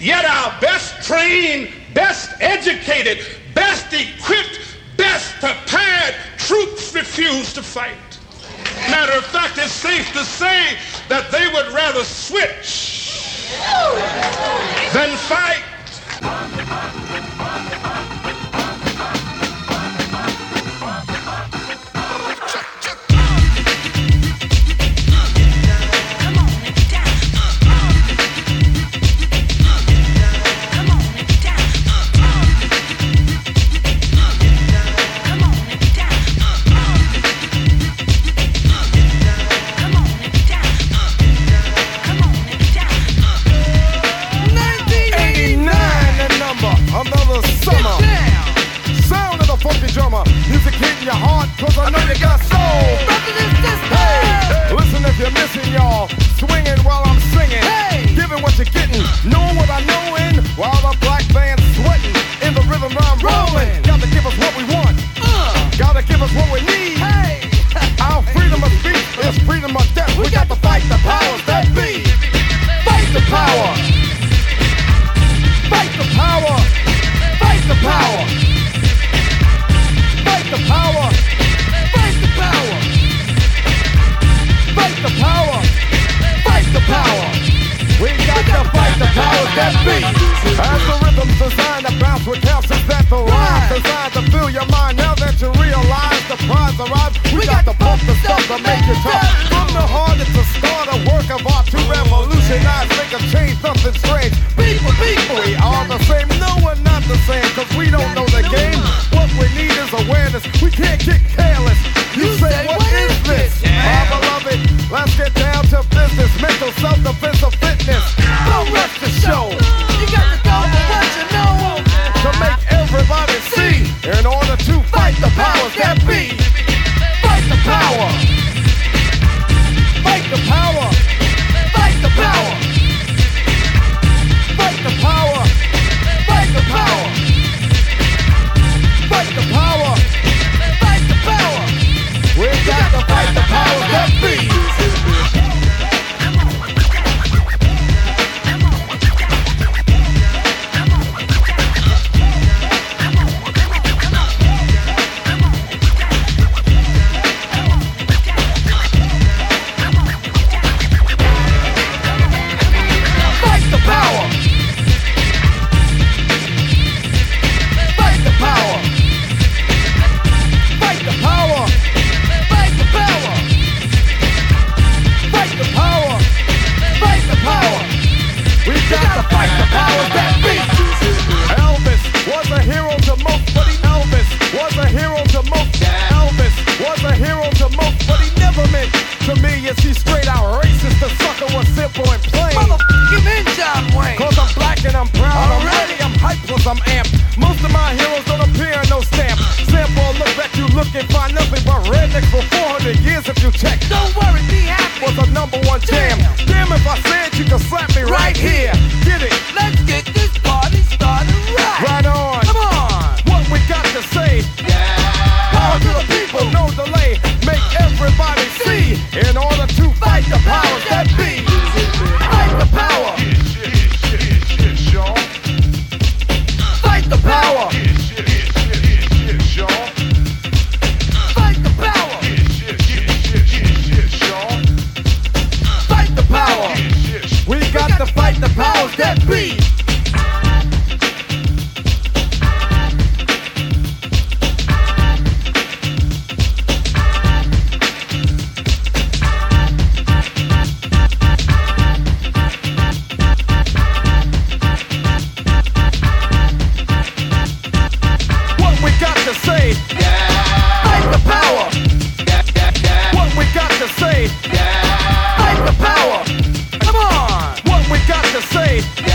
Yet our best trained, best educated, best equipped, best prepared troops refuse to fight. Matter of fact, it's safe to say that they would rather switch than fight. really got soul. Hey, listen if you're missing, y'all. Swinging while I'm singing. Hey. Giving what you're getting. No bounce with calcium that the rhyme designed to fill your mind now that you realize the prize arrives. We, we got, got the pump, the stuff to make you tough. the powers that be. centrifuge check. No say? Yeah. Fight the power. Come on. What we got to say?